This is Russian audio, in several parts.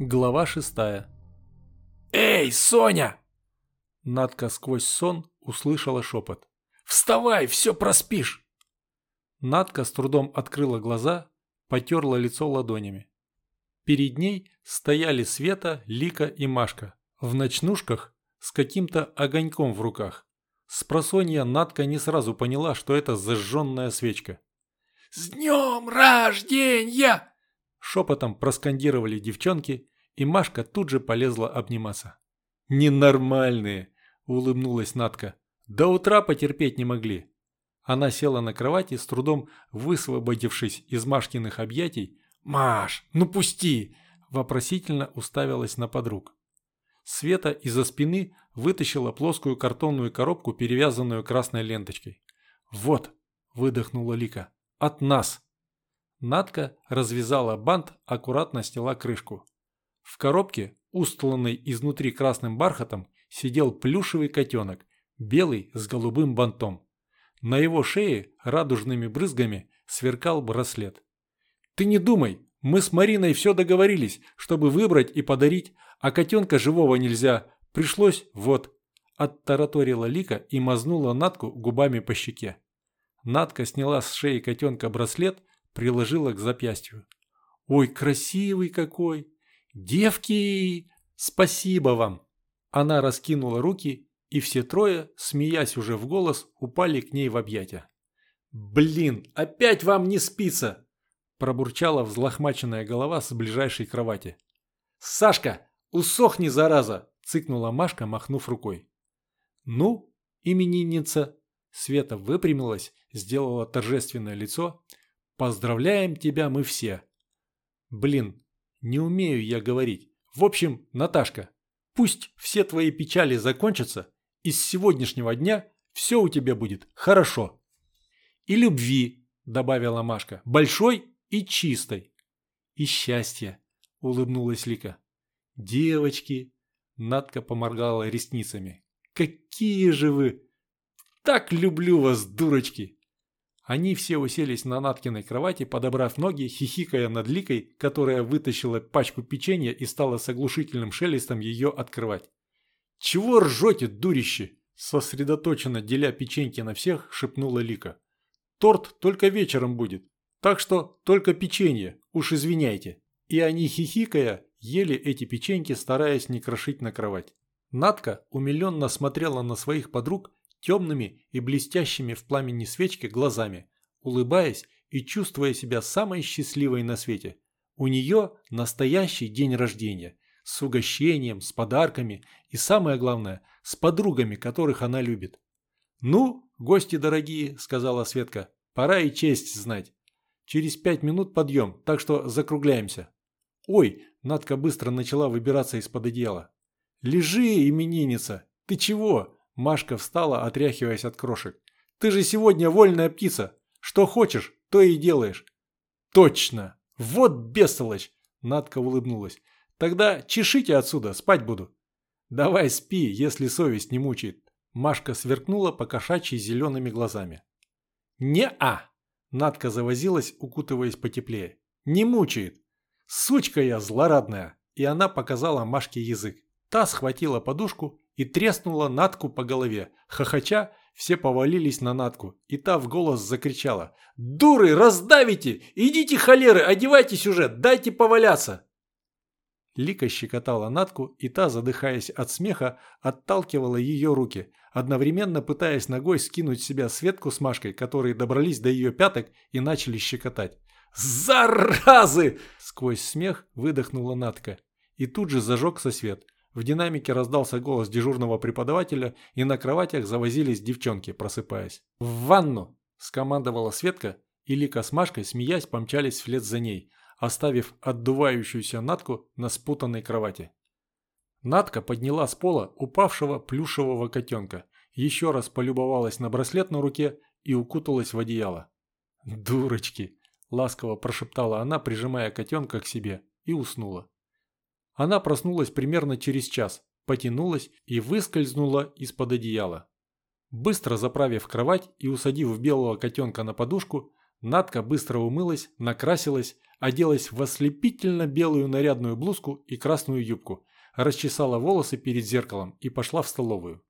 Глава шестая. «Эй, Соня!» Надка сквозь сон услышала шепот. «Вставай, все проспишь!» Надка с трудом открыла глаза, потерла лицо ладонями. Перед ней стояли Света, Лика и Машка в ночнушках с каким-то огоньком в руках. Спросонья Надка не сразу поняла, что это зажженная свечка. «С днем рождения!» Шепотом проскандировали девчонки, и Машка тут же полезла обниматься. «Ненормальные!» – улыбнулась Надка. «До утра потерпеть не могли». Она села на кровати, с трудом высвободившись из Машкиных объятий. «Маш, ну пусти!» – вопросительно уставилась на подруг. Света из-за спины вытащила плоскую картонную коробку, перевязанную красной ленточкой. «Вот!» – выдохнула Лика. «От нас!» Надка развязала бант, аккуратно сняла крышку. В коробке, устланной изнутри красным бархатом, сидел плюшевый котенок, белый с голубым бантом. На его шее радужными брызгами сверкал браслет. «Ты не думай, мы с Мариной все договорились, чтобы выбрать и подарить, а котенка живого нельзя. Пришлось, вот». Оттараторила Лика и мазнула Натку губами по щеке. Натка сняла с шеи котенка браслет, приложила к запястью. «Ой, красивый какой! Девки! Спасибо вам!» Она раскинула руки, и все трое, смеясь уже в голос, упали к ней в объятия. «Блин, опять вам не спится!» Пробурчала взлохмаченная голова с ближайшей кровати. «Сашка, усохни, зараза!» Цыкнула Машка, махнув рукой. «Ну, именинница!» Света выпрямилась, сделала торжественное лицо, Поздравляем тебя мы все. Блин, не умею я говорить. В общем, Наташка, пусть все твои печали закончатся, и с сегодняшнего дня все у тебя будет хорошо. И любви, добавила Машка, большой и чистой. И счастья, улыбнулась Лика. Девочки, Надка поморгала ресницами. Какие же вы! Так люблю вас, дурочки! Они все уселись на Наткиной кровати, подобрав ноги, хихикая над Ликой, которая вытащила пачку печенья и стала с оглушительным шелестом ее открывать. «Чего ржете, дурище?» Сосредоточенно деля печеньки на всех, шепнула Лика. «Торт только вечером будет, так что только печенье, уж извиняйте». И они, хихикая, ели эти печеньки, стараясь не крошить на кровать. Натка умиленно смотрела на своих подруг темными и блестящими в пламени свечки глазами, улыбаясь и чувствуя себя самой счастливой на свете. У нее настоящий день рождения, с угощением, с подарками и, самое главное, с подругами, которых она любит. «Ну, гости дорогие», – сказала Светка, – «пора и честь знать. Через пять минут подъем, так что закругляемся». «Ой!» – Надка быстро начала выбираться из-под одеяла. «Лежи, именинница! Ты чего?» Машка встала, отряхиваясь от крошек. «Ты же сегодня вольная птица. Что хочешь, то и делаешь». «Точно! Вот бестолочь!» Надка улыбнулась. «Тогда чешите отсюда, спать буду». «Давай спи, если совесть не мучает». Машка сверкнула по кошачьи зелеными глазами. «Не-а!» Надка завозилась, укутываясь потеплее. «Не мучает! Сучка я злорадная!» И она показала Машке язык. Та схватила подушку и треснула Натку по голове. Хохоча, все повалились на Натку, и та в голос закричала. «Дуры, раздавите! Идите, холеры, одевайтесь уже, дайте поваляться!» Лика щекотала Натку, и та, задыхаясь от смеха, отталкивала ее руки, одновременно пытаясь ногой скинуть с себя Светку с Машкой, которые добрались до ее пяток и начали щекотать. «Заразы!» – сквозь смех выдохнула Натка. И тут же зажегся свет – в динамике раздался голос дежурного преподавателя, и на кроватях завозились девчонки, просыпаясь. «В ванну!» – скомандовала Светка, и Лика с Машкой, смеясь, помчались вслед за ней, оставив отдувающуюся Натку на спутанной кровати. Натка подняла с пола упавшего плюшевого котенка, еще раз полюбовалась на браслет на руке и укуталась в одеяло. «Дурочки!» – ласково прошептала она, прижимая котенка к себе, и уснула. Она проснулась примерно через час, потянулась и выскользнула из-под одеяла. Быстро заправив кровать и усадив белого котенка на подушку, Надка быстро умылась, накрасилась, оделась в ослепительно белую нарядную блузку и красную юбку, расчесала волосы перед зеркалом и пошла в столовую.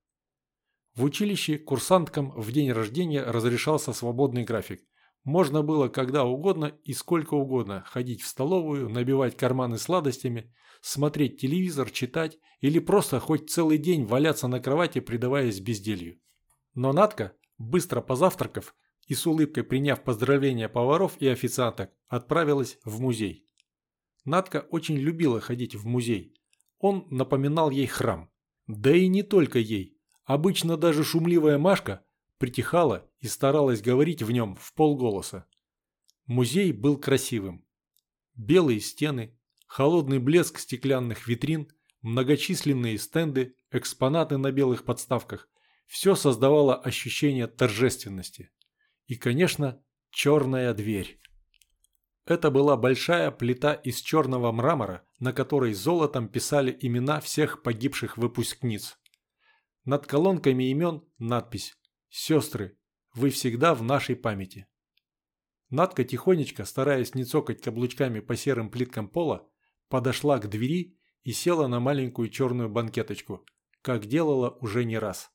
В училище курсанткам в день рождения разрешался свободный график. Можно было когда угодно и сколько угодно ходить в столовую, набивать карманы сладостями, смотреть телевизор, читать или просто хоть целый день валяться на кровати, предаваясь безделью. Но Надка, быстро позавтракав и с улыбкой приняв поздравления поваров и официанток, отправилась в музей. Надка очень любила ходить в музей. Он напоминал ей храм. Да и не только ей. Обычно даже шумливая Машка притихала и старалась говорить в нем в полголоса. Музей был красивым. Белые стены, холодный блеск стеклянных витрин, многочисленные стенды, экспонаты на белых подставках – все создавало ощущение торжественности. И, конечно, черная дверь. Это была большая плита из черного мрамора, на которой золотом писали имена всех погибших выпускниц. Над колонками имен надпись «Сестры, вы всегда в нашей памяти». Надка тихонечко, стараясь не цокать каблучками по серым плиткам пола, подошла к двери и села на маленькую черную банкеточку, как делала уже не раз.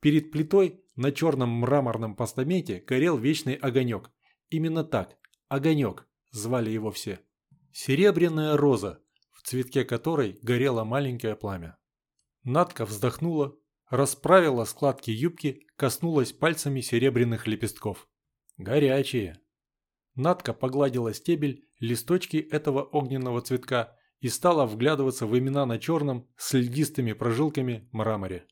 Перед плитой на черном мраморном постаменте горел вечный огонек. Именно так, огонек, звали его все. Серебряная роза, в цветке которой горело маленькое пламя. Надка вздохнула, расправила складки юбки, коснулась пальцами серебряных лепестков. Горячие. Надка погладила стебель, листочки этого огненного цветка и стала вглядываться в имена на черном с льдистыми прожилками мраморе.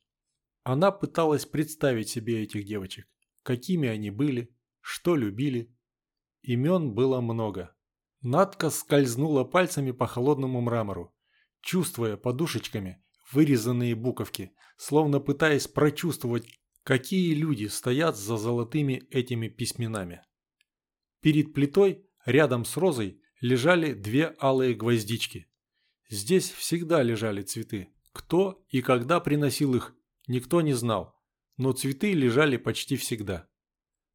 Она пыталась представить себе этих девочек, какими они были, что любили. Имен было много. Надка скользнула пальцами по холодному мрамору, чувствуя подушечками вырезанные буковки, словно пытаясь прочувствовать, какие люди стоят за золотыми этими письменами. Перед плитой, рядом с розой, лежали две алые гвоздички. Здесь всегда лежали цветы. Кто и когда приносил их, никто не знал, но цветы лежали почти всегда.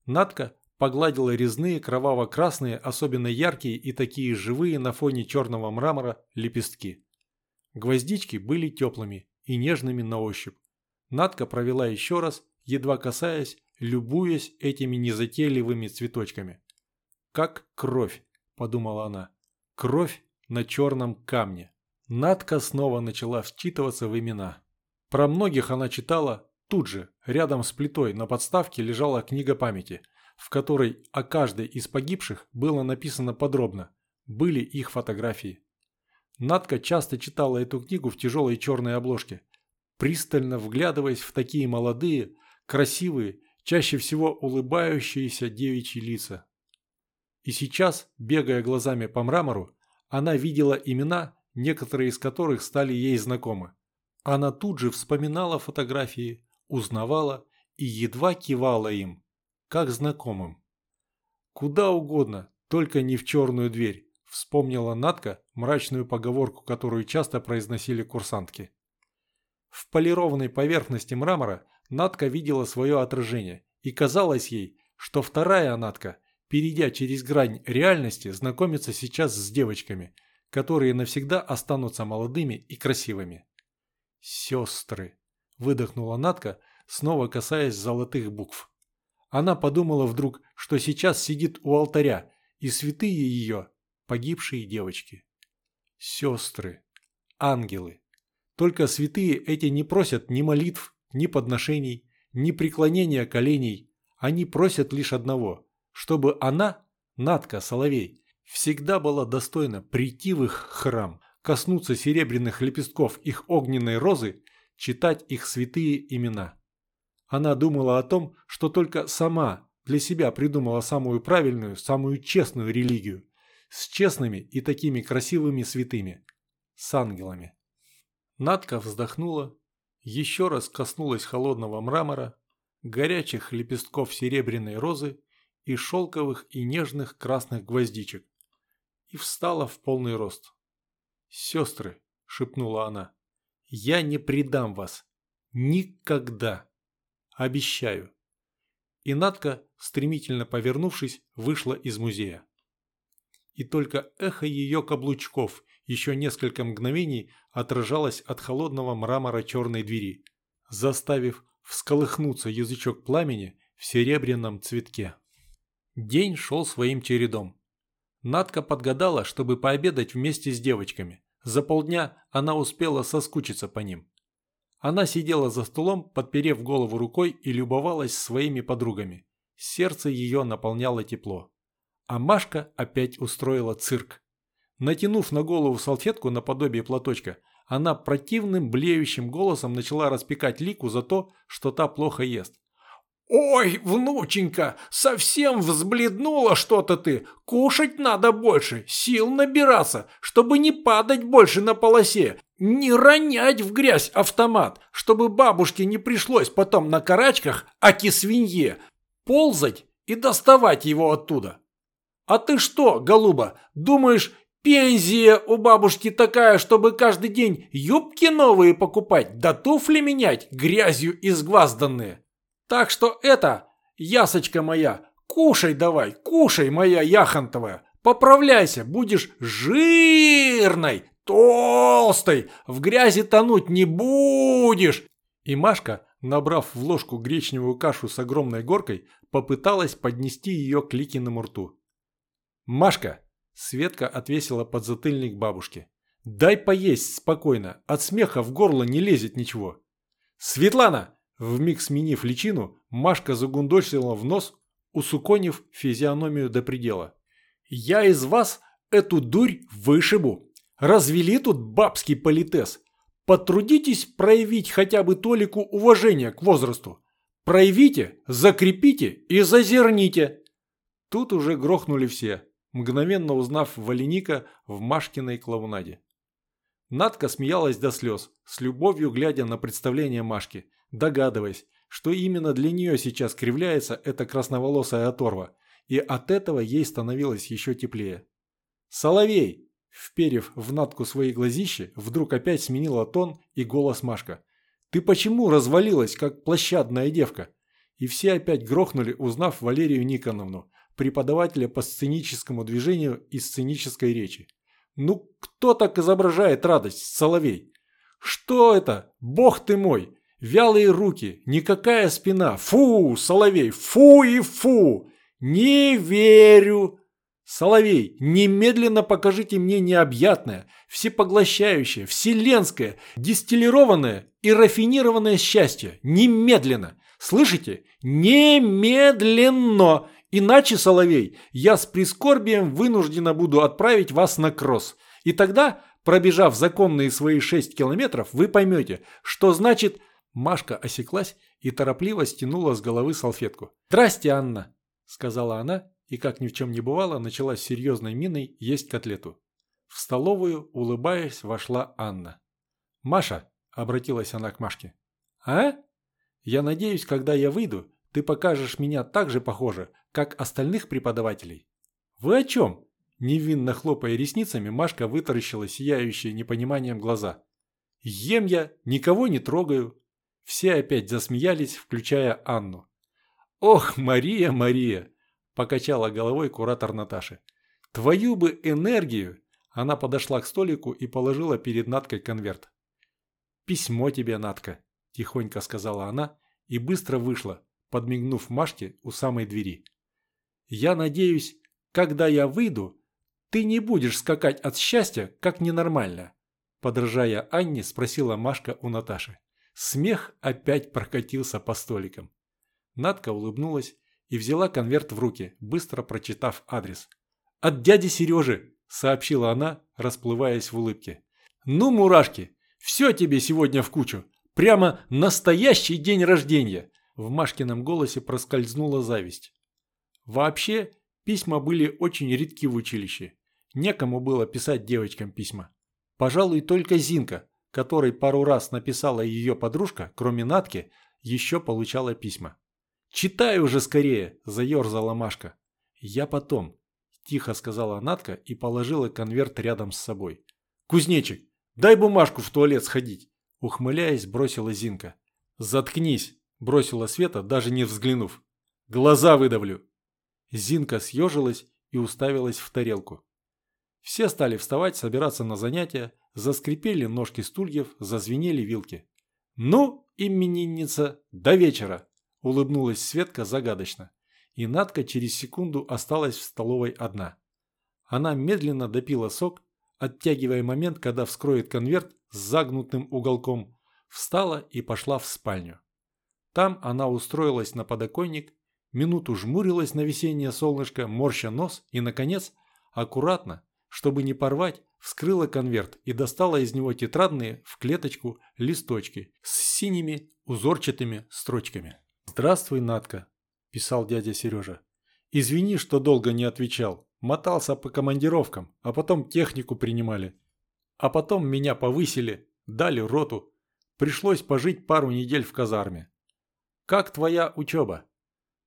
Надка погладила резные кроваво-красные, особенно яркие и такие живые на фоне черного мрамора лепестки. Гвоздички были теплыми и нежными на ощупь. Надка провела еще раз, едва касаясь, любуясь этими незатейливыми цветочками. «Как кровь», – подумала она, – «кровь на черном камне». Надка снова начала вчитываться в имена. Про многих она читала тут же, рядом с плитой на подставке лежала книга памяти, в которой о каждой из погибших было написано подробно, были их фотографии. Надка часто читала эту книгу в тяжелой черной обложке, пристально вглядываясь в такие молодые, красивые, чаще всего улыбающиеся девичьи лица. И сейчас, бегая глазами по мрамору, она видела имена, некоторые из которых стали ей знакомы. Она тут же вспоминала фотографии, узнавала и едва кивала им, как знакомым. Куда угодно, только не в черную дверь. Вспомнила Натка мрачную поговорку, которую часто произносили курсантки. В полированной поверхности мрамора Натка видела свое отражение, и казалось ей, что вторая Натка, перейдя через грань реальности, знакомится сейчас с девочками, которые навсегда останутся молодыми и красивыми. «Сестры!» – выдохнула Натка, снова касаясь золотых букв. Она подумала вдруг, что сейчас сидит у алтаря, и святые ее погибшие девочки. Сестры, ангелы. Только святые эти не просят ни молитв, ни подношений, ни преклонения коленей. Они просят лишь одного, чтобы она, Натка Соловей, всегда была достойна прийти в их храм, коснуться серебряных лепестков их огненной розы, читать их святые имена. Она думала о том, что только сама для себя придумала самую правильную, самую честную религию, с честными и такими красивыми святыми, с ангелами. Надка вздохнула, еще раз коснулась холодного мрамора, горячих лепестков серебряной розы и шелковых и нежных красных гвоздичек и встала в полный рост. «Сестры», — шепнула она, — «я не предам вас. Никогда. Обещаю». и Надка, стремительно повернувшись, вышла из музея. И только эхо ее каблучков еще несколько мгновений отражалось от холодного мрамора черной двери, заставив всколыхнуться язычок пламени в серебряном цветке. День шел своим чередом. Надка подгадала, чтобы пообедать вместе с девочками. За полдня она успела соскучиться по ним. Она сидела за столом, подперев голову рукой и любовалась своими подругами. Сердце ее наполняло тепло. А Машка опять устроила цирк. Натянув на голову салфетку наподобие платочка, она противным блеющим голосом начала распекать Лику за то, что та плохо ест. «Ой, внученька, совсем взбледнула что-то ты. Кушать надо больше, сил набираться, чтобы не падать больше на полосе. Не ронять в грязь автомат, чтобы бабушке не пришлось потом на карачках, аки свинье, ползать и доставать его оттуда. А ты что, голуба, думаешь, пензия у бабушки такая, чтобы каждый день юбки новые покупать, да туфли менять, грязью изгвазданные?» Так что это, ясочка моя, кушай давай, кушай, моя яхонтовая. Поправляйся, будешь жирной, толстой, в грязи тонуть не будешь. И Машка, набрав в ложку гречневую кашу с огромной горкой, попыталась поднести ее к Ликиному рту. «Машка!» – Светка отвесила подзатыльник бабушке. «Дай поесть спокойно, от смеха в горло не лезет ничего». «Светлана!» Вмиг сменив личину, Машка загундосила в нос, усуконив физиономию до предела. «Я из вас эту дурь вышибу. Развели тут бабский политес. Потрудитесь проявить хотя бы толику уважения к возрасту. Проявите, закрепите и зазерните». Тут уже грохнули все, мгновенно узнав Валеника в Машкиной клоунаде. Надка смеялась до слез, с любовью глядя на представление Машки – догадываясь, что именно для нее сейчас кривляется эта красноволосая оторва, и от этого ей становилось еще теплее. «Соловей!» Вперев в Натку свои глазищи, вдруг опять сменила тон и голос Машка. «Ты почему развалилась, как площадная девка?» И все опять грохнули, узнав Валерию Никоновну, преподавателя по сценическому движению и сценической речи. «Ну, кто так изображает радость, Соловей?» «Что это? Бог ты мой! Вялые руки, никакая спина. Фу, Соловей, фу и фу! Не верю! Соловей, немедленно покажите мне необъятное, всепоглощающее, вселенское, дистиллированное и рафинированное счастье. Немедленно! Слышите? Немедленно! Иначе, Соловей, я с прискорбием вынуждена буду отправить вас на кросс. И тогда, пробежав законные свои шесть километров, вы поймете, что значит Машка осеклась и торопливо стянула с головы салфетку. «Здрасте, Анна!» – сказала она и, как ни в чем не бывало, начала с серьезной миной есть котлету. В столовую, улыбаясь, вошла Анна. «Маша!» – обратилась она к Машке. «А? Я надеюсь, когда я выйду, ты покажешь меня так же похоже, как остальных преподавателей». «Вы о чем?» Невинно хлопая ресницами, Машка вытаращила сияющие непониманием глаза. «Ем я, никого не трогаю, все опять засмеялись, включая Анну. «Ох, Мария, Мария!» – покачала головой куратор Наташи. «Твою бы энергию!» Она подошла к столику и положила перед Наткой конверт. «Письмо тебе, Натка», – тихонько сказала она и быстро вышла, подмигнув Машке у самой двери. «Я надеюсь, когда я выйду, ты не будешь скакать от счастья, как ненормально», – подражая Анне, спросила Машка у Наташи. Смех опять прокатился по столикам. Надка улыбнулась и взяла конверт в руки, быстро прочитав адрес. «От дяди Сережи!» – сообщила она, расплываясь в улыбке. «Ну, мурашки, все тебе сегодня в кучу! Прямо настоящий день рождения!» В Машкином голосе проскользнула зависть. Вообще, письма были очень редки в училище. Некому было писать девочкам письма. Пожалуй, только Зинка, которой пару раз написала ее подружка, кроме Натки, еще получала письма. «Читай уже скорее!» – заерзала Машка. «Я потом», – тихо сказала Натка и положила конверт рядом с собой. «Кузнечик, дай бумажку в туалет сходить!» – ухмыляясь, бросила Зинка. «Заткнись!» – бросила Света, даже не взглянув. Глаза выдавлю!» Зинка съежилась и уставилась в тарелку. Все стали вставать, собираться на занятия, заскрипели ножки стульев, зазвенели вилки. «Ну, именинница, до вечера!» – улыбнулась Светка загадочно. И Надка через секунду осталась в столовой одна. Она медленно допила сок, оттягивая момент, когда вскроет конверт с загнутым уголком, встала и пошла в спальню. Там она устроилась на подоконник, минуту жмурилась на весеннее солнышко, морща нос и, наконец, аккуратно, чтобы не порвать, вскрыла конверт и достала из него тетрадные в клеточку листочки с синими узорчатыми строчками. «Здравствуй, Натка», – писал дядя Сережа. «Извини, что долго не отвечал. Мотался по командировкам, а потом технику принимали. А потом меня повысили, дали роту. Пришлось пожить пару недель в казарме. Как твоя учеба?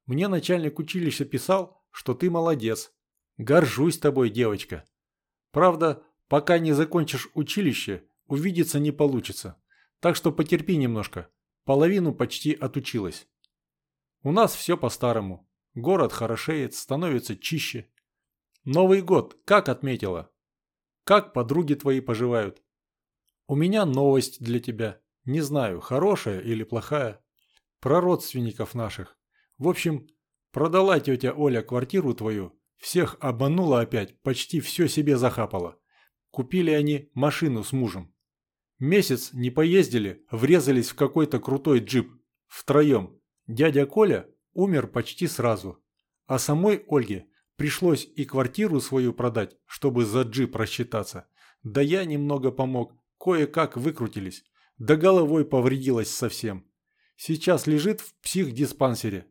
Мне начальник училища писал, что ты молодец. Горжусь тобой, девочка. Правда, пока не закончишь училище, увидеться не получится. Так что потерпи немножко. Половину почти отучилась. У нас все по-старому. Город хорошеет, становится чище. Новый год как отметила? Как подруги твои поживают? У меня новость для тебя. Не знаю, хорошая или плохая. Про родственников наших. В общем, продала тетя Оля квартиру твою, всех обманула опять, почти все себе захапала. Купили они машину с мужем. Месяц не поездили, врезались в какой-то крутой джип. Втроем. Дядя Коля умер почти сразу. А самой Ольге пришлось и квартиру свою продать, чтобы за джип рассчитаться. Да я немного помог, кое-как выкрутились. Да головой повредилась совсем. Сейчас лежит в психдиспансере.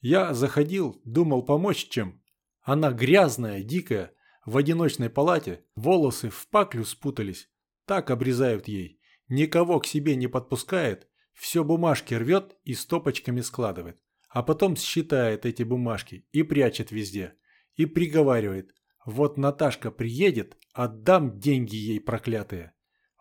Я заходил, думал помочь чем. Она грязная, дикая, в одиночной палате, волосы в паклю спутались. Так обрезают ей. Никого к себе не подпускает, все бумажки рвет и стопочками складывает. А потом считает эти бумажки и прячет везде. И приговаривает, вот Наташка приедет, отдам деньги ей проклятые.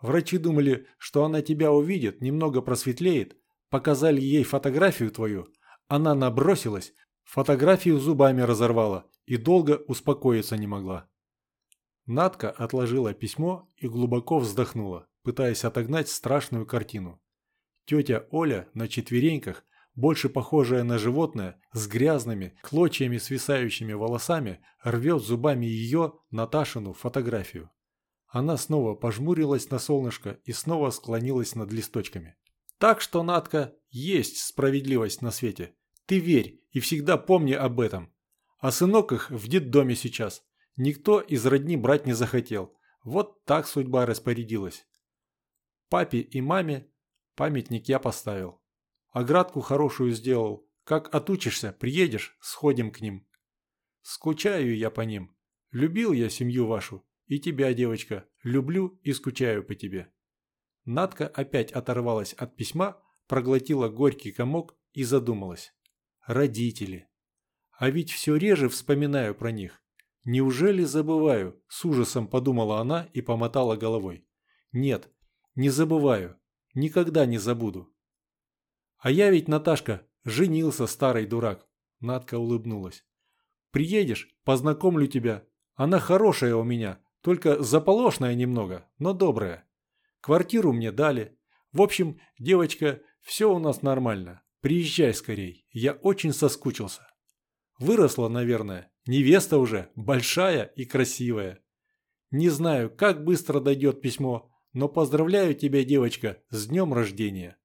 Врачи думали, что она тебя увидит, немного просветлеет, показали ей фотографию твою, она набросилась, фотографию зубами разорвала и долго успокоиться не могла. Надка отложила письмо и глубоко вздохнула, пытаясь отогнать страшную картину. Тетя Оля на четвереньках, больше похожая на животное, с грязными, клочьями свисающими волосами, рвет зубами ее, Наташину, фотографию. Она снова пожмурилась на солнышко и снова склонилась над листочками. Так что, Натка, есть справедливость на свете. Ты верь и всегда помни об этом. А сынок их в детдоме сейчас. Никто из родни брать не захотел. Вот так судьба распорядилась. Папе и маме памятник я поставил. Оградку хорошую сделал. Как отучишься, приедешь, сходим к ним. Скучаю я по ним. Любил я семью вашу. И тебя, девочка, люблю и скучаю по тебе. Надка опять оторвалась от письма, проглотила горький комок и задумалась. Родители. А ведь все реже вспоминаю про них. Неужели забываю? С ужасом подумала она и помотала головой. Нет, не забываю. Никогда не забуду. А я ведь, Наташка, женился, старый дурак. Надка улыбнулась. Приедешь, познакомлю тебя. Она хорошая у меня, только заполошная немного, но добрая. Квартиру мне дали. В общем, девочка, все у нас нормально. Приезжай скорей, я очень соскучился. Выросла, наверное, невеста уже, большая и красивая. Не знаю, как быстро дойдет письмо, но поздравляю тебя, девочка, с днем рождения.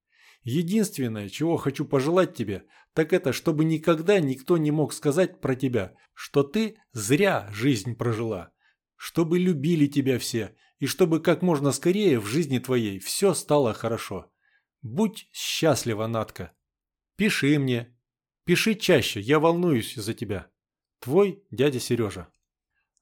Единственное, чего хочу пожелать тебе, так это, чтобы никогда никто не мог сказать про тебя, что ты зря жизнь прожила. Чтобы любили тебя все, и чтобы как можно скорее в жизни твоей все стало хорошо. Будь счастлива, Натка. Пиши мне. Пиши чаще, я волнуюсь за тебя. Твой дядя Сережа.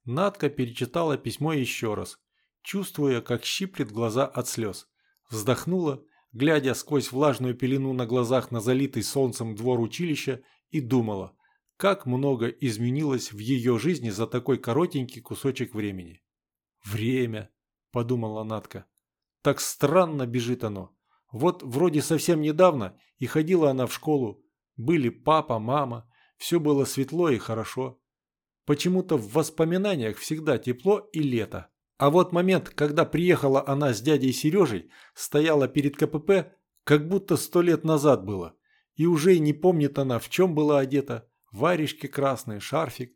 Надка перечитала письмо еще раз, чувствуя, как щиплет глаза от слез. Вздохнула, глядя сквозь влажную пелену на глазах на залитый солнцем двор училища и думала, как много изменилось в ее жизни за такой коротенький кусочек времени. «Время», – подумала Натка. «Так странно бежит оно. Вот вроде совсем недавно и ходила она в школу. Были папа, мама. Все было светло и хорошо. Почему-то в воспоминаниях всегда тепло и лето. А вот момент, когда приехала она с дядей Сережей, стояла перед КПП, как будто сто лет назад было. И уже не помнит она, в чем была одета. Варежки красные, шарфик.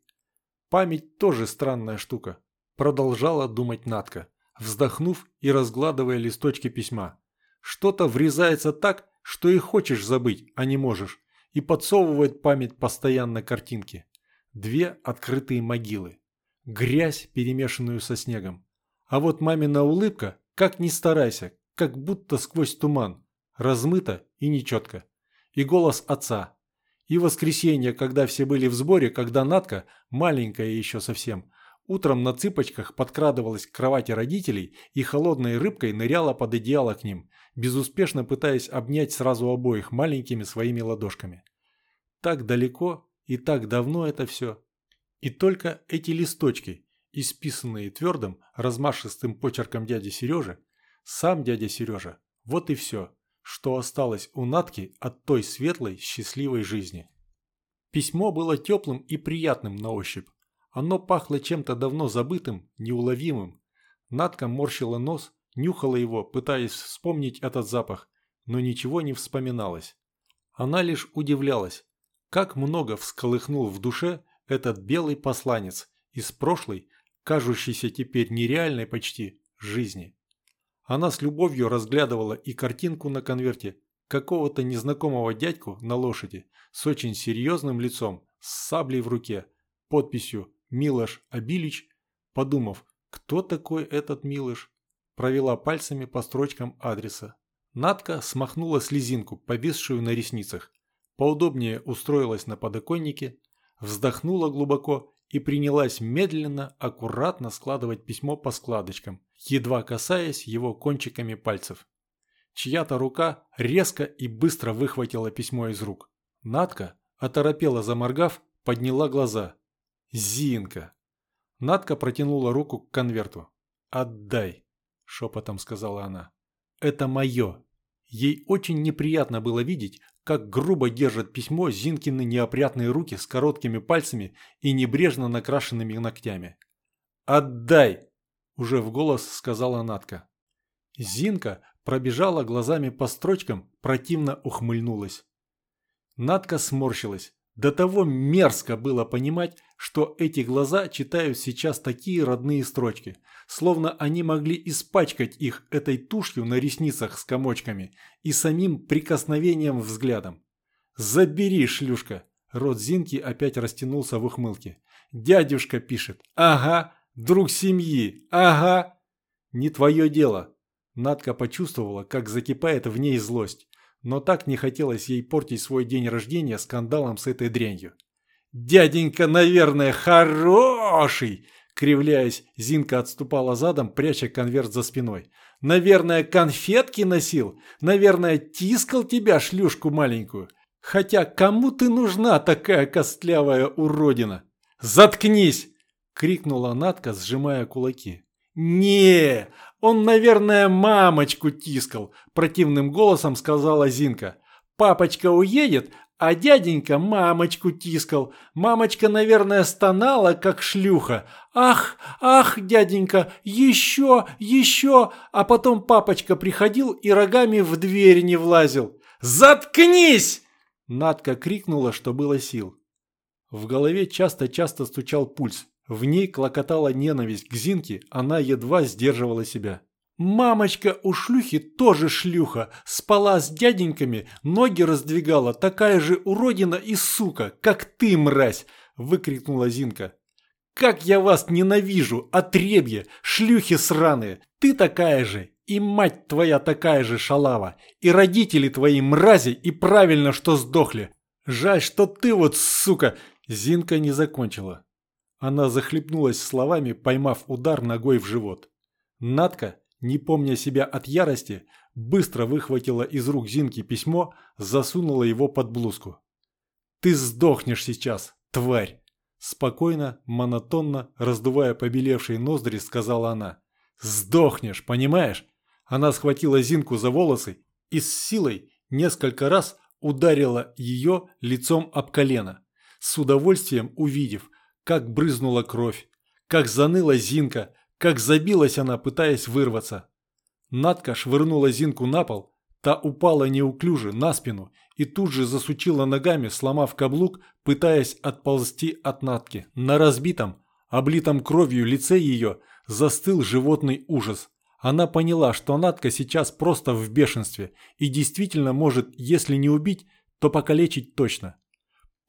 Память тоже странная штука. Продолжала думать Натка, вздохнув и разгладывая листочки письма. Что-то врезается так, что и хочешь забыть, а не можешь, и подсовывает память постоянно картинки. Две открытые могилы. Грязь, перемешанную со снегом. А вот мамина улыбка, как ни старайся, как будто сквозь туман. Размыто и нечетко. И голос отца. И воскресенье, когда все были в сборе, когда Натка, маленькая еще совсем, утром на цыпочках подкрадывалась к кровати родителей и холодной рыбкой ныряла под одеяло к ним, безуспешно пытаясь обнять сразу обоих маленькими своими ладошками. Так далеко и так давно это все. И только эти листочки, исписанные твердым, размашистым почерком дяди Сережи, сам дядя Сережа, вот и все, что осталось у Натки от той светлой, счастливой жизни. Письмо было теплым и приятным на ощупь. Оно пахло чем-то давно забытым, неуловимым. Натка морщила нос, нюхала его, пытаясь вспомнить этот запах, но ничего не вспоминалось. Она лишь удивлялась, как много всколыхнул в душе этот белый посланец из прошлой, кажущейся теперь нереальной почти, жизни. Она с любовью разглядывала и картинку на конверте какого-то незнакомого дядьку на лошади с очень серьезным лицом, с саблей в руке, подписью «Милош Абилич», подумав, кто такой этот Милош, провела пальцами по строчкам адреса. Надка смахнула слезинку, повисшую на ресницах, поудобнее устроилась на подоконнике, вздохнула глубоко и принялась медленно, аккуратно складывать письмо по складочкам, едва касаясь его кончиками пальцев. Чья-то рука резко и быстро выхватила письмо из рук. Надка, оторопела заморгав, подняла глаза. «Зинка!» Надка протянула руку к конверту. «Отдай!» – шепотом сказала она. «Это мое!» Ей очень неприятно было видеть, как грубо держат письмо Зинкины неопрятные руки с короткими пальцами и небрежно накрашенными ногтями. «Отдай!» – уже в голос сказала Натка. Зинка пробежала глазами по строчкам, противно ухмыльнулась. Натка сморщилась. До того мерзко было понимать, что эти глаза читают сейчас такие родные строчки, словно они могли испачкать их этой тушью на ресницах с комочками и самим прикосновением взглядом. «Забери, шлюшка!» Рот Зинки опять растянулся в ухмылке. «Дядюшка пишет. Ага. Друг семьи. Ага. Не твое дело». Надка почувствовала, как закипает в ней злость, но так не хотелось ей портить свой день рождения скандалом с этой дрянью. «Дяденька, наверное, хороший!» Кривляясь, Зинка отступала задом, пряча конверт за спиной. «Наверное, конфетки носил? Наверное, тискал тебя, шлюшку маленькую? Хотя кому ты нужна такая костлявая уродина?» «Заткнись!» — крикнула Натка, сжимая кулаки. «Не, он, наверное, мамочку тискал», – противным голосом сказала Зинка. «Папочка уедет, а дяденька мамочку тискал. Мамочка, наверное, стонала, как шлюха. Ах, ах, дяденька, еще, еще. А потом папочка приходил и рогами в дверь не влазил. «Заткнись!» Надка крикнула, что было сил. В голове часто-часто стучал пульс. В ней клокотала ненависть к Зинке, она едва сдерживала себя. Мамочка у шлюхи тоже шлюха, спала с дяденьками, ноги раздвигала, такая же уродина и сука, как ты, мразь!» – выкрикнула Зинка. «Как я вас ненавижу, отребье, шлюхи сраные! Ты такая же, и мать твоя такая же шалава, и родители твои мрази, и правильно, что сдохли! Жаль, что ты вот, сука!» Зинка не закончила. Она захлебнулась словами, поймав удар ногой в живот. Надка не помня себя от ярости, быстро выхватила из рук Зинки письмо, засунула его под блузку. «Ты сдохнешь сейчас, тварь!» Спокойно, монотонно, раздувая побелевшие ноздри, сказала она. «Сдохнешь, понимаешь?» Она схватила Зинку за волосы и с силой несколько раз ударила ее лицом об колено. с удовольствием увидев, как брызнула кровь, как заныла Зинка, как забилась она, пытаясь вырваться. Надка швырнула Зинку на пол, та упала неуклюже на спину и тут же засучила ногами, сломав каблук, пытаясь отползти от Натки. На разбитом, облитом кровью лице ее застыл животный ужас. Она поняла, что Натка сейчас просто в бешенстве и действительно может, если не убить, то покалечить точно.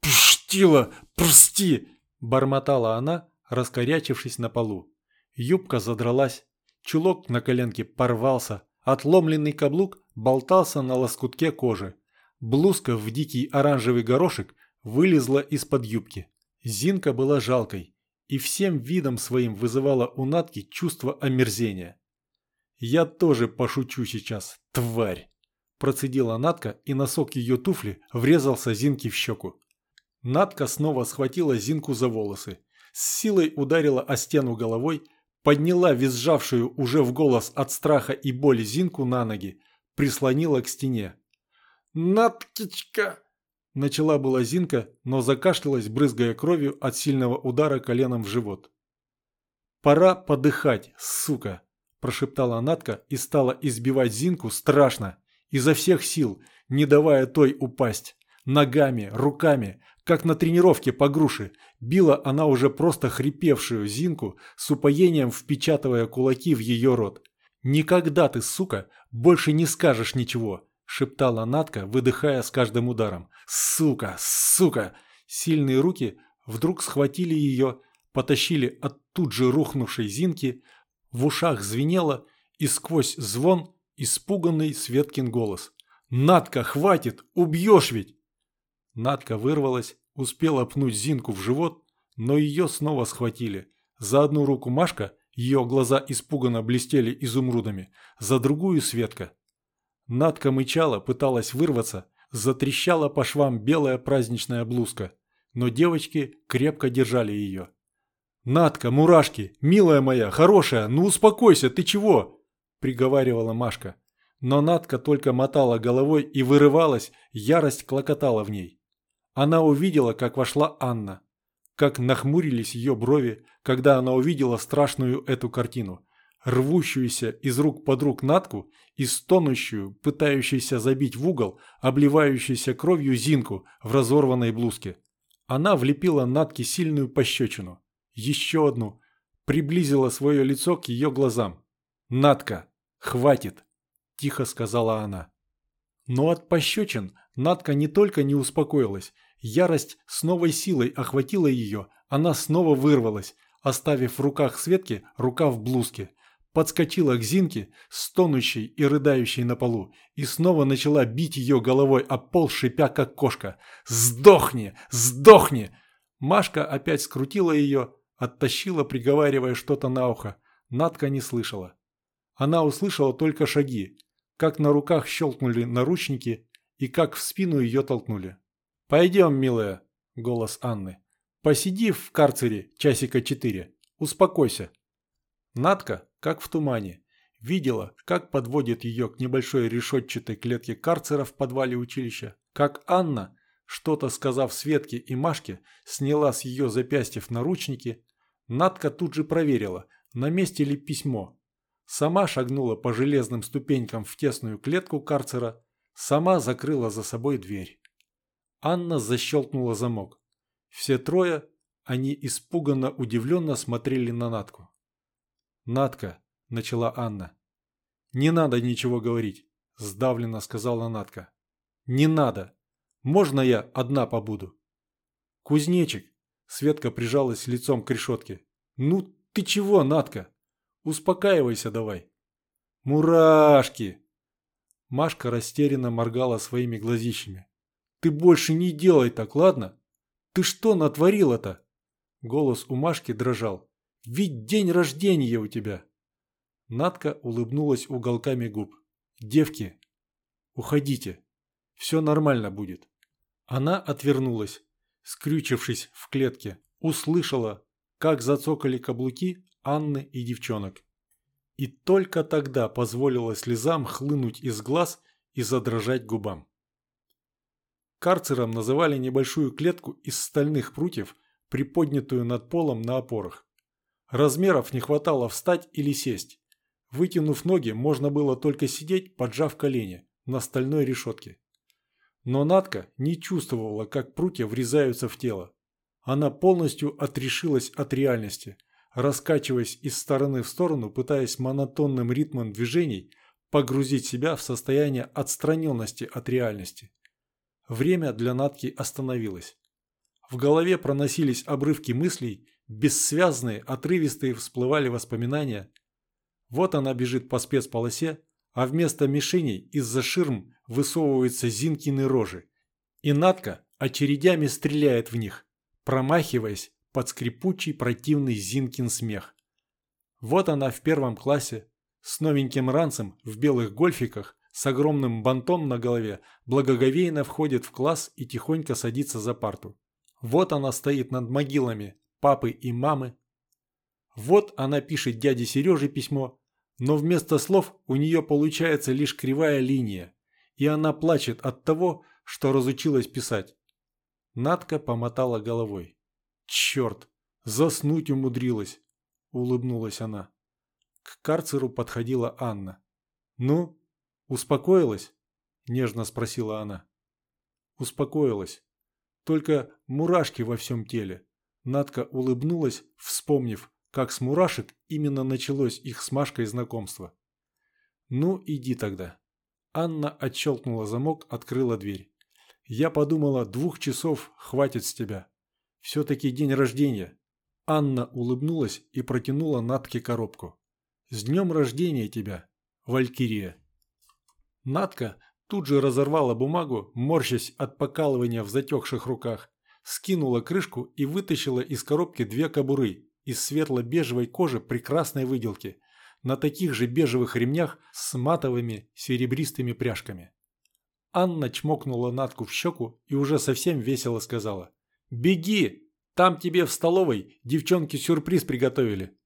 «Пштила, прости!» – бормотала она, раскорячившись на полу. Юбка задралась, чулок на коленке порвался, отломленный каблук болтался на лоскутке кожи. Блузка в дикий оранжевый горошек вылезла из-под юбки. Зинка была жалкой и всем видом своим вызывала у Натки чувство омерзения. «Я тоже пошучу сейчас, тварь!» Процедила Натка, и носок ее туфли врезался Зинке в щеку. Натка снова схватила Зинку за волосы, с силой ударила о стену головой, подняла визжавшую уже в голос от страха и боли Зинку на ноги, прислонила к стене. «Наткичка!» Начала была Зинка, но закашлялась, брызгая кровью от сильного удара коленом в живот. «Пора подыхать, сука!» – прошептала Натка и стала избивать Зинку страшно, изо всех сил, не давая той упасть. Ногами, руками, как на тренировке по груши, била она уже просто хрипевшую Зинку, с упоением впечатывая кулаки в ее рот. «Никогда ты, сука, больше не скажешь ничего!» – шептала Натка, выдыхая с каждым ударом. «Сука! Сука!» Сильные руки вдруг схватили ее, потащили от тут же рухнувшей Зинки, в ушах звенело, и сквозь звон испуганный Светкин голос. «Натка, хватит! Убьешь ведь!» Надка вырвалась, успела пнуть Зинку в живот, но ее снова схватили. За одну руку Машка, ее глаза испуганно блестели изумрудами, за другую Светка. Надка мычала, пыталась вырваться, затрещала по швам белая праздничная блузка, но девочки крепко держали ее. «Надка, мурашки, милая моя, хорошая, ну успокойся, ты чего?» – приговаривала Машка. Но Надка только мотала головой и вырывалась, ярость клокотала в ней. Она увидела, как вошла Анна. Как нахмурились ее брови, когда она увидела страшную эту картину. Рвущуюся из рук под рук Натку и стонущую, пытающуюся забить в угол, обливающуюся кровью Зинку в разорванной блузке. Она влепила Натке сильную пощечину. Еще одну. Приблизила свое лицо к ее глазам. «Натка, хватит!» – тихо сказала она. Но от пощечин Натка не только не успокоилась, Ярость с новой силой охватила ее, она снова вырвалась, оставив в руках Светки рукав блузки. Подскочила к Зинке, стонущей и рыдающей на полу, и снова начала бить ее головой об пол, шипя как кошка. «Сдохни! Сдохни!» Машка опять скрутила ее, оттащила, приговаривая что-то на ухо. Надка не слышала. Она услышала только шаги, как на руках щелкнули наручники и как в спину ее толкнули. «Пойдем, милая», – голос Анны. «Посиди в карцере часика четыре. Успокойся». Надка, как в тумане, видела, как подводит ее к небольшой решетчатой клетке карцера в подвале училища, как Анна, что-то сказав Светке и Машке, сняла с ее запястьев наручники. Надка тут же проверила, на месте ли письмо. Сама шагнула по железным ступенькам в тесную клетку карцера, сама закрыла за собой дверь. Анна защелкнула замок. Все трое, они испуганно, удивленно смотрели на Натку. «Натка», – начала Анна. «Не надо ничего говорить», – сдавленно сказала Натка. «Не надо. Можно я одна побуду?» «Кузнечик», – Светка прижалась лицом к решетке. «Ну ты чего, Натка? Успокаивайся давай». «Мурашки!» Машка растерянно моргала своими глазищами. Ты больше не делай так, ладно? Ты что натворила-то? Голос у Машки дрожал. Ведь день рождения у тебя. Надка улыбнулась уголками губ. Девки, уходите. Все нормально будет. Она отвернулась, скрючившись в клетке, услышала, как зацокали каблуки Анны и девчонок. И только тогда позволила слезам хлынуть из глаз и задрожать губам. Карцером называли небольшую клетку из стальных прутьев, приподнятую над полом на опорах. Размеров не хватало встать или сесть. Вытянув ноги, можно было только сидеть, поджав колени, на стальной решетке. Но Натка не чувствовала, как прутья врезаются в тело. Она полностью отрешилась от реальности, раскачиваясь из стороны в сторону, пытаясь монотонным ритмом движений погрузить себя в состояние отстраненности от реальности. Время для Натки остановилось. В голове проносились обрывки мыслей, бессвязные, отрывистые всплывали воспоминания. Вот она бежит по спецполосе, а вместо мишеней из-за ширм высовываются Зинкины рожи. И Натка очередями стреляет в них, промахиваясь под скрипучий противный Зинкин смех. Вот она в первом классе, с новеньким ранцем в белых гольфиках, с огромным бантом на голове, благоговейно входит в класс и тихонько садится за парту. Вот она стоит над могилами папы и мамы. Вот она пишет дяде Сереже письмо, но вместо слов у нее получается лишь кривая линия, и она плачет от того, что разучилась писать. Надка помотала головой. «Черт, заснуть умудрилась!» – улыбнулась она. К карцеру подходила Анна. «Ну, успокоилась?» – нежно спросила она. «Успокоилась. Только мурашки во всем теле». Надка улыбнулась, вспомнив, как с мурашек именно началось их с Машкой знакомство. «Ну, иди тогда». Анна отщелкнула замок, открыла дверь. «Я подумала, двух часов хватит с тебя. Все-таки день рождения». Анна улыбнулась и протянула Натке коробку. «С днем рождения тебя, Валькирия!» Натка тут же разорвала бумагу, морщась от покалывания в затекших руках, скинула крышку и вытащила из коробки две кобуры из светло-бежевой кожи прекрасной выделки, на таких же бежевых ремнях с матовыми серебристыми пряжками. Анна чмокнула Натку в щеку и уже совсем весело сказала «Беги! Там тебе в столовой девчонки сюрприз приготовили!»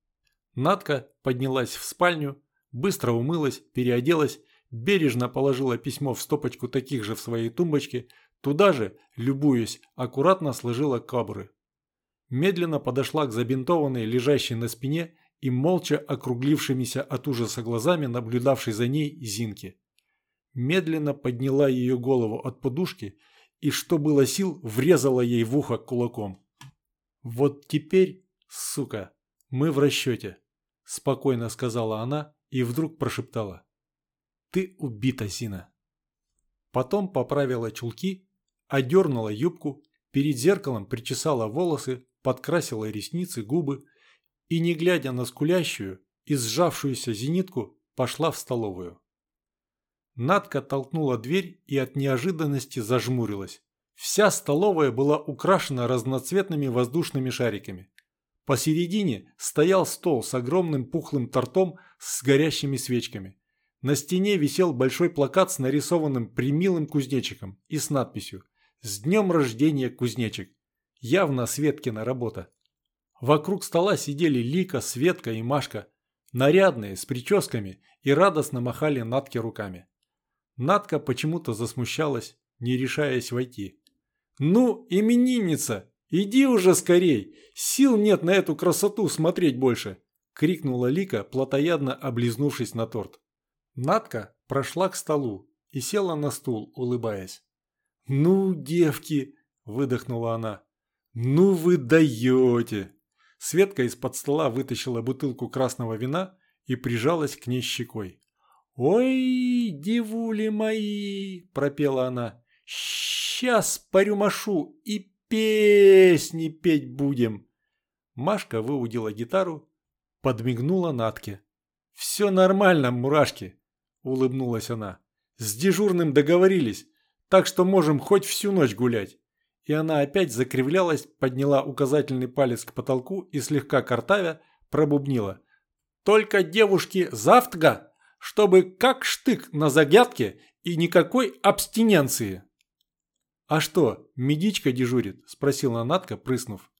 Натка поднялась в спальню, быстро умылась, переоделась, бережно положила письмо в стопочку таких же в своей тумбочке, туда же, любуясь, аккуратно сложила кабры. Медленно подошла к забинтованной, лежащей на спине и молча округлившимися от ужаса глазами наблюдавшей за ней Зинке. Медленно подняла ее голову от подушки и, что было сил, врезала ей в ухо кулаком. «Вот теперь, сука, мы в расчете», – спокойно сказала она и вдруг прошептала. «Ты убита, Зина». Потом поправила чулки, одернула юбку, перед зеркалом причесала волосы, подкрасила ресницы, губы и, не глядя на скулящую и сжавшуюся зенитку, пошла в столовую. Надка толкнула дверь и от неожиданности зажмурилась. Вся столовая была украшена разноцветными воздушными шариками. Посередине стоял стол с огромным пухлым тортом с горящими свечками. На стене висел большой плакат с нарисованным примилым кузнечиком и с надписью «С днем рождения, кузнечик!» Явно Светкина работа. Вокруг стола сидели Лика, Светка и Машка, нарядные, с прическами, и радостно махали Натке руками. Натка почему-то засмущалась, не решаясь войти. «Ну, именинница, иди уже скорей! Сил нет на эту красоту смотреть больше!» – крикнула Лика, плотоядно облизнувшись на торт. Натка прошла к столу и села на стул, улыбаясь. «Ну, девки!» – выдохнула она. «Ну вы даете!» Светка из-под стола вытащила бутылку красного вина и прижалась к ней щекой. «Ой, девули мои!» – пропела она. «Сейчас парю машу и песни петь будем!» Машка выудила гитару, подмигнула Натке. «Все нормально, мурашки!» – улыбнулась она. «С дежурным договорились, так что можем хоть всю ночь гулять и она опять закривлялась, подняла указательный палец к потолку и слегка картавя пробубнила. «Только девушки завтра, чтобы как штык на загядке и никакой абстиненции!» «А что, медичка дежурит?» – спросила Натка, прыснув.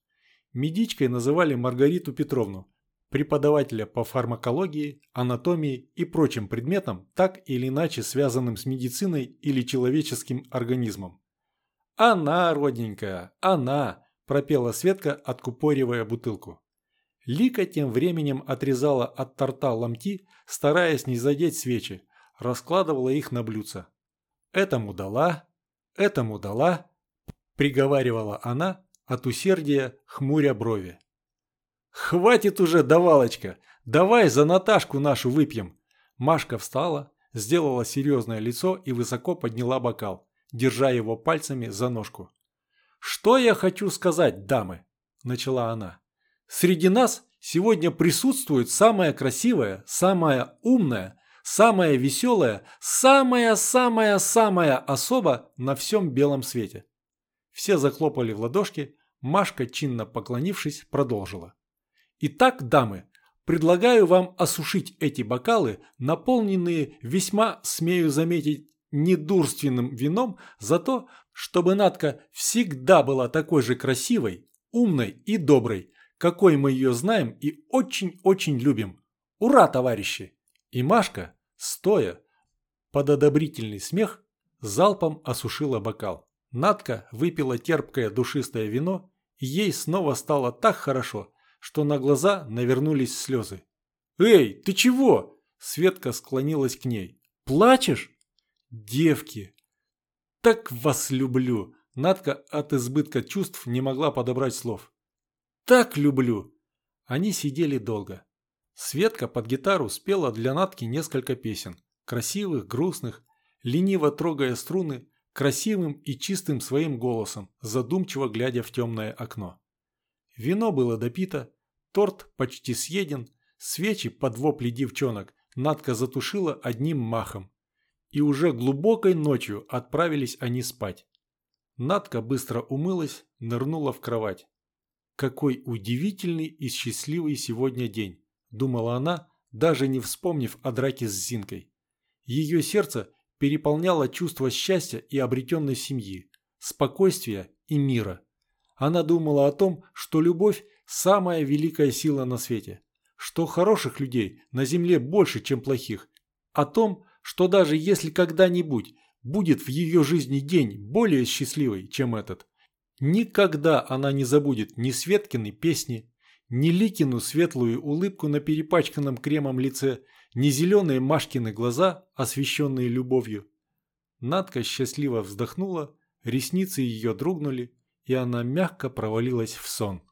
Медичкой называли Маргариту Петровну, преподавателя по фармакологии, анатомии и прочим предметам, так или иначе связанным с медициной или человеческим организмом. Она, родненькая, она, пропела Светка, откупоривая бутылку. Лика тем временем отрезала от торта ломти, стараясь не задеть свечи, раскладывала их на блюдца. «Этому дала, этому дала», – приговаривала она от усердия, хмуря брови. «Хватит уже, давалочка! Давай за Наташку нашу выпьем!» Машка встала, сделала серьезное лицо и высоко подняла бокал, держа его пальцами за ножку. «Что я хочу сказать, дамы?» – начала она. «Среди нас сегодня присутствует самая красивая, самая умная, самая веселая, самая-самая-самая особа на всем белом свете». Все захлопали в ладошки, Машка, чинно поклонившись, продолжила. «Итак, дамы, предлагаю вам осушить эти бокалы, наполненные весьма, смею заметить, недурственным вином за то, чтобы Натка всегда была такой же красивой, умной и доброй, какой мы ее знаем и очень-очень любим. Ура, товарищи!» И Машка, стоя, под одобрительный смех, залпом осушила бокал. Натка выпила терпкое душистое вино, и ей снова стало так хорошо, что на глаза навернулись слезы. «Эй, ты чего?» Светка склонилась к ней. «Плачешь?» «Девки!» «Так вас люблю!» Надка от избытка чувств не могла подобрать слов. «Так люблю!» Они сидели долго. Светка под гитару спела для Натки несколько песен. Красивых, грустных, лениво трогая струны, красивым и чистым своим голосом, задумчиво глядя в темное окно. Вино было допито, торт почти съеден, свечи под вопли девчонок Надка затушила одним махом. И уже глубокой ночью отправились они спать. Надка быстро умылась, нырнула в кровать. «Какой удивительный и счастливый сегодня день», – думала она, даже не вспомнив о драке с Зинкой. Ее сердце переполняло чувство счастья и обретенной семьи, спокойствия и мира. Она думала о том, что любовь – самая великая сила на свете, что хороших людей на земле больше, чем плохих, о том, что даже если когда-нибудь будет в ее жизни день более счастливый, чем этот, никогда она не забудет ни Светкиной песни, ни Ликину светлую улыбку на перепачканном кремом лице – ни зеленые Машкины глаза, освещенные любовью. Надка счастливо вздохнула, ресницы ее дрогнули, и она мягко провалилась в сон.